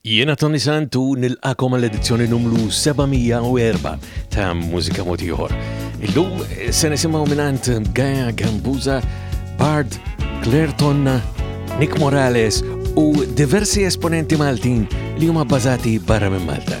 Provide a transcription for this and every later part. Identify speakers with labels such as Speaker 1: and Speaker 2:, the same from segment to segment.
Speaker 1: Jiena Tony Sant u nilqakom għall-edizzjoni numru 704 ta' Mużika Mod Ieħor. Illum se nisimgħu minant Gaia Gambuza, Bard, Claire Tonna, Nick Morales u diversi esponenti Maltin li huma bbażati barra minn Malta.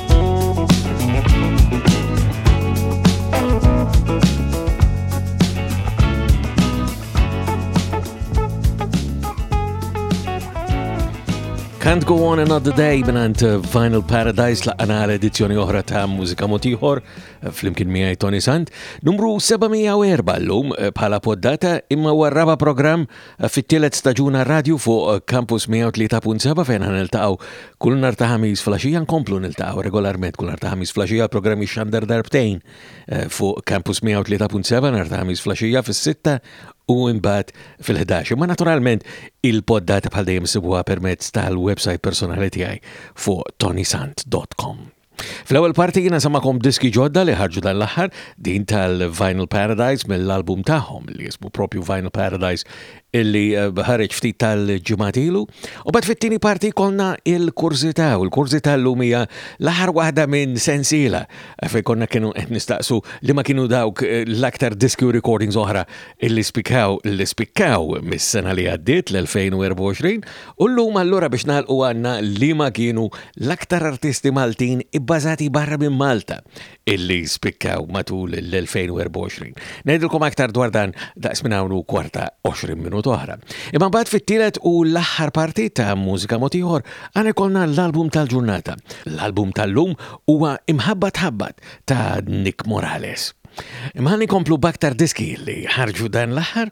Speaker 2: Can't Go
Speaker 1: On Another Day binant uh, Final Paradise la għana edizzjoni oħra ta' mużika motiħor uh, flimkien miħaj Tony Sant. Numru 704 l-lum uh, bħala poddata imma warraba program Fit-tielet staġun għar-radju fuq Campus 103.7 fejn ħan niltaqgħu kull nhar ta' ħamis flaxija nkomplu niltaqgħu regolarment kull nhar ta' ħamis flaxija programm jixxandar darbtejn eh, fuq Campus 103.7 nhar ta' ħamis flaxija fis-sitta u imbagħad fil-11. Imma naturalment il-poddata bħal dejjem sibuha permezz tal-website personali tiegħi fuq tonisant.com. Fl-ewwel parti jiena samakom diski ġodda li ħarġu dan l-aħħar, din tal-Vinyl Paradise mill-album tagħhom li jismu propju Vinyl Paradise illi eh, ħareġ ftit tal-ġimatilu. U bad fit-tieni parti konna il-kurzita, u l-kurzita l-lum hija l-aħħar waħda minn sensila eh, fej konna kienu qed nistaqsu li ma kienu dawk eh, l-aktar diski u recordings oħra illi spikaw li spikaw mis-sena li għaddiet l-2024 U llum allura biex nagħlqu għandna liema kienu l-aktar artisti Maltin ibbażati barra minn Malta illi spikkaw matul l-2024. Ngħidilkom aktar dwar dan daqs minn hawn u kwarta 20 minuta oħra. Imma mbagħad fit-tielet u l-aħħar parti ta' Mużika Mod Ieħor għana jkollna l-album tal-ġurnata. L-album tal-lum huwa Imħabba Tħabbat ta' Nick Morales. Imma ħalli nkomplu b'aktar diski li ħarġu dan l-aħħar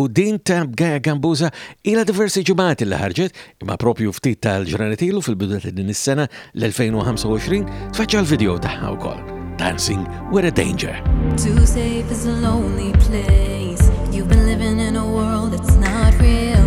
Speaker 1: U din ta' Bgaja Gambuża ilha diversi ġimgħat li ħarġet, imma propju ftit tal-ġranet ilu fil-bidu ta' din is-sena l-2025 tfaċċa l-video tagħha wkoll, Dancing with a Danger.
Speaker 3: Too safe is a lonely place You've been living in a world that's not real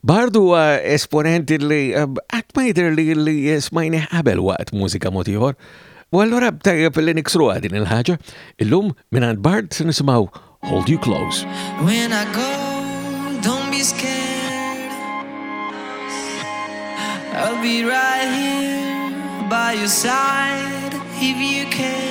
Speaker 1: Bard huwa esponent li qatt ma jidher li li smajni qabel waqt mużika mod ieħor. U allura tajjeb li niksru din il-ħaġa, illum mingħand Bard se nisimgħu Hold You Close.
Speaker 2: When I go, don't be scared. I'll be right here by your side if you care.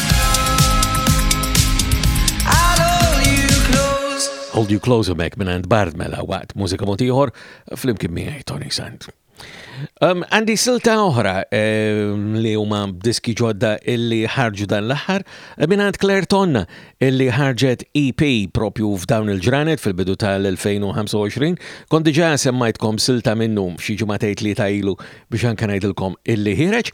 Speaker 4: Hold You Closer Back minn għand Bard mela waqt mużika motiħor fl-imkien miegħi Tony Sand. Um, għandi um, silta oħra um, li huma diski ġodda illi ħarġu dan l-aħħar eh, minn għand Claire Tonna illi ħarġet EP propju f'dawn il-ġranet fil-bidu tal-2025. Kont diġà semmajtkom silta minnum xi ġimgħatejt li ta' ilu biex anke ngħidilkom illi ħireġ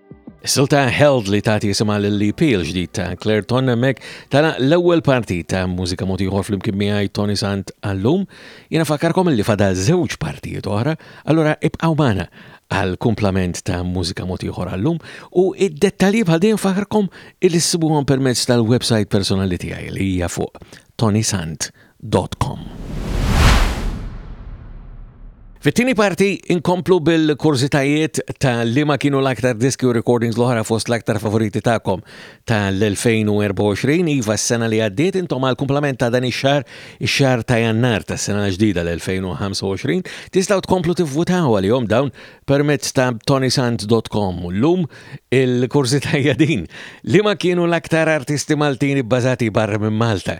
Speaker 4: Silta Held li tagħti jisimha l-LP e l-ġdid ta' Claire Ton hemmhekk tara l-ewwel parti ta' mużika mod ieħor flimkien miegħi Tony Sant għallum. Jiena fakkarkom li fadal żewġ partijiet oħra, allura ibqgħu magħna għal kumplament ta' mużika mod ieħor għallum u id-dettalji bħal dejjem fakkarkom il-sibuhom permezz tal-website personali tiegħi li hija fuq tonysant.com.
Speaker 5: www.ecomagazine.com. Fit-tieni parti inkomplu bil-kurżitajiet ta' li ma kienu l-aktar diski u recordings l-oħra fost l-aktar favoriti tagħkom tal-2024. Iva s-sena li għaddiet intom għal kumplament ta' dan ix-xahar, ix-xahar ta' Jannar tas-sena ġdida l-2025, tistgħu tkomplu tivvutaw għalihom dawn permezz ta' tonysant.com. Llum il-kurżitajja din li ma kienu l-aktar artisti Maltin ibbażati barra minn Malta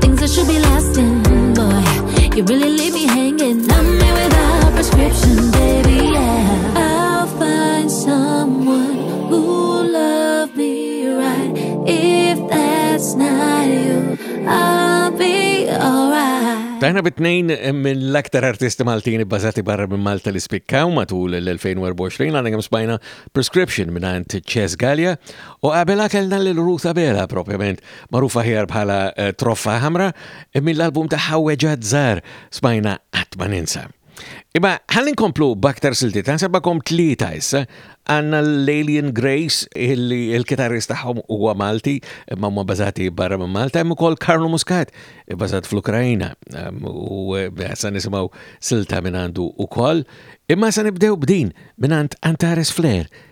Speaker 6: Things that should be lasting, boy. You really leave me hanging. Love me without prescription, baby,
Speaker 7: yeah. I'll find someone who'll love me right. If that's not you, I'll be alright.
Speaker 1: Taħna bit-tnejn minn l-aktar artisti Maltini bbażati barra minn Malta li spikkaw matul l-2024 għandna kemm spajna Prescription minn għand Ches Gallia u qabel kellna lil Ruth Abela propjament magħruf aħjar bħala Troffa Ħamra, mill-album tagħha Weġgħat Żgħar smajna Qatt ma Ninsa. Imma ħalli nkomplu b'aktar silti ta' nsebakom tlieta issa għandna l-Alien Grace il-kitarrist tagħhom huwa Malti imma huma bażati barra minn Malta hemm ukoll Karlo Muscat bażat fl-Ukrajna ehm, u eh, sa nisimgħu silta minn għandu ukoll imma sa nibdew b'din minn għand Antares Flair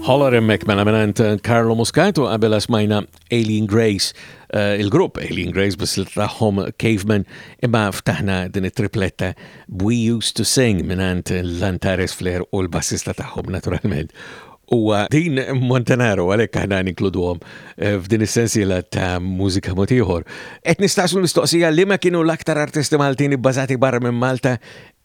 Speaker 3: Holler emmek mela minant eh, Carlo Muscato għabela smajna Alien Grace, uh, il-grupp Alien Grace bis li taħħom Caveman imma ftaħna din it-tripletta We Used to Sing minant l-Antares Flair u l-bassista taħħom naturalment. U din Montanaro għalek aħna ninkludu għom eh, f'din is-sensiela ta' mużika motiħor. Et nistaqsu l-mistoqsija li ma kienu l-aktar artisti Maltin ibbażati barra minn Malta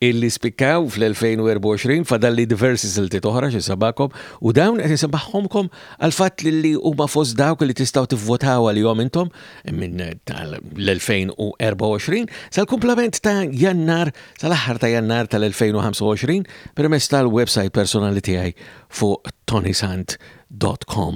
Speaker 3: illi spikkaw fl-2024 fadalli diversi siltiet oħra xi sabakom u dawn qed insemmaħhomkom għal fatt li huma fost dawk li tistgħu tivvotaw għalihom intom minn tal-2024 sal-kumplament ta' Jannar sal-aħħar ta' Jannar tal-2025 permezz tal-website personali tiegħi fuq tonysant.com.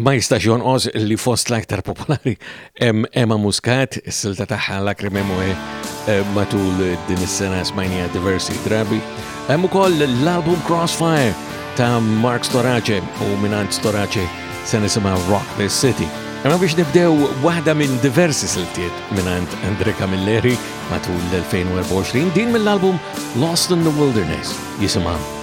Speaker 3: Ma
Speaker 1: jistax jonqos li fost l-aktar popolari hemm Emma Muscat, is-silta tagħha Lacrime Moe eh, matul din is-sena smajnija diversi drabi. Hemm ukoll l-album Crossfire ta' Mark Storace u minant Storace se nisimha Rock This City. Imma biex nibdew waħda minn diversi siltiet minant Andre Camilleri matul l-2024 din mill-album Lost in the Wilderness jisimha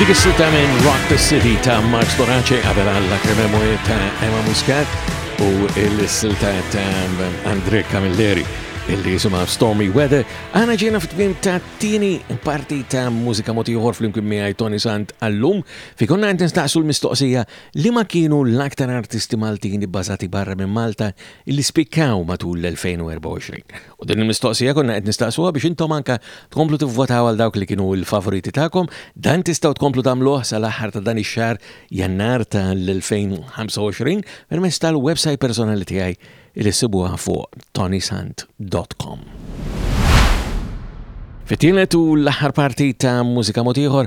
Speaker 1: Dik is-sitta minn Rock the City ta' Mark Storace qabel għalla krememwe ta' Emma Muscat u il-silta ta' Andre Camilleri illi jisima Stormy Weather. Għana ġena fit-tmim ta' tini parti ta' mużika motiħor fl-imkien miħaj Tony Sant għallum. Fi konna għantin staqsu l-mistoqsija li ma kienu l-aktar artisti Maltin bazati barra minn Malta illi spikkaw matul l-2024. U din il-mistoqsija konna qed nistaqsuha biex intom anka tkomplu tivvotaw għal dawk li kienu l-favoriti tagħkom. Dan tistgħu tkomplu tagħmluh sal-aħħar ta' dan ix-xahar Jannar tal-2025 permezz tal-website personali tiegħi li sibuha fuq tonysant.com. Fittilet u l-aħħar parti ta' mużika motiħor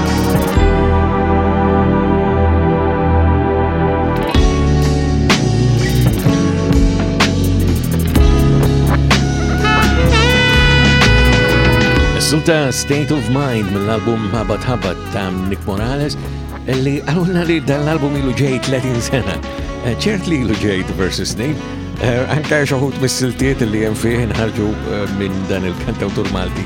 Speaker 1: Silta State of Mind
Speaker 8: mill-album Habat Habat ta' Nick Morales li għalunna li dal-album ilu ġej 30 sena. Eh, ċert li ilu ġej diversi snin, eh, anka xoħut mis-siltiet li jem fih nħarġu eh, minn dan il-kantawtur Malti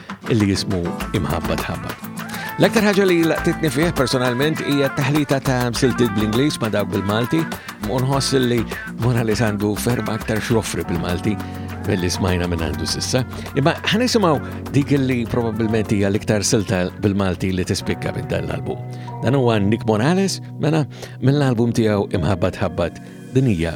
Speaker 8: illi jismu Imħabba Tħabba. L-aktar ħaġa li laqtitni fih personalment hija taħlita ta' msiltit bl-Ingliż ma' dawk bil-Malti, unħoss li Mona li sandu ferba aktar xoffri bil-Malti mill-li smajna minn għandu sissa. Imma ħanisimaw dik li probabilment hija l-iktar silta bil-Malti li tispikka minn dan l-album. Dan huwa Nick Morales, mela mill-album tiegħu imħabbat ħabbat din hija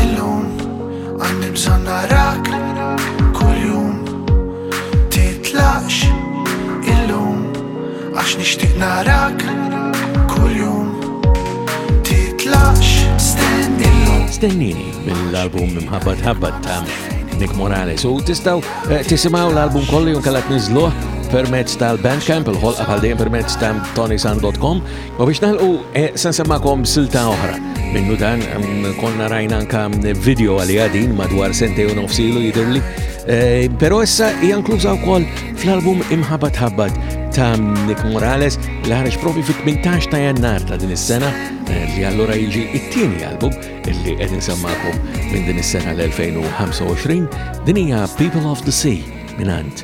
Speaker 8: Illum għandi bżonn narak kuljum titlaqx illum għax nixtieq narak kuljum titlaqx stennini
Speaker 1: Stennini mill-album Mħabba Tħabba ta' Nick Morales u tistaw eh, tisimaw l-album kollu jum kallat nizluħ permezz tal-Bandcamp, il-ħolqa bħal dejjem permezz ta' tonisan.com, U biex naħlqu, eh, san semmakom silta oħra. Minnu dan, mm, konna rajna anka mm, video għalli għadin madwar sente u nofsilu jidirli. Eh, Pero issa hija inkluża wkoll fl-album Imħabat Ħabbat ta' Nick Morales li ħareġ profi fit-18 ta' jannar ta' din is-sena eh, li allura jiġi it-tieni album li qed insemmakom minn din is-sena l-2025 din hija People of the Sea
Speaker 8: minn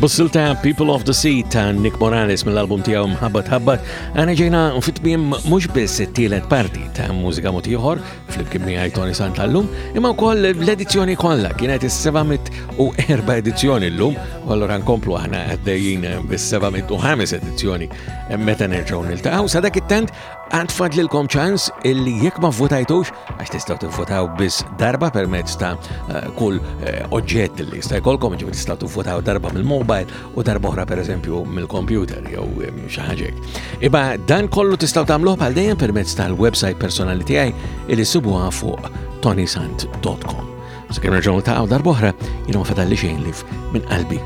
Speaker 8: Bussil
Speaker 1: ta' People of the Sea ta' Nick Morales mill-album tiegħu Mħabbat Ħabbat, għana ġejna fit-tmiem mhux biss it-tielet parti ta' mużika motiħor flimkien miegħi Tony Santallum, imma wkoll l-edizzjoni kollha kienet is-704 edizzjoni llum, u allura nkomplu aħna għaddejjin bis-705 edizzjoni meta nerġgħu niltaqgħu. Sa dak it-tent għand fadlilkom ċans illi jekk ma votajtux għax tistgħu tivvotaw biss darba permezz ta' eh, kull eh, oġġett li jista' jkollkom, ġifieri tistgħu tivvotaw darba mill-mobile u darbohra per eżempju mill-kompjuter jew xi ħaġa Iba dan kollu tistgħu tagħmluh bħal dejjem permezz tal-website personali tiegħi li sibuha fuq tonisant.com. Sakemm nerġgħu ta' għaw darbohra jiena ma fadalli xejn lif minn qalbi.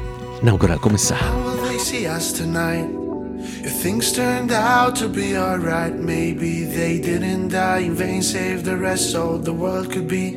Speaker 1: Nawguralkom is-saħħa.
Speaker 8: If things turned out to be alright, maybe they didn't die in vain, save the rest so the world could be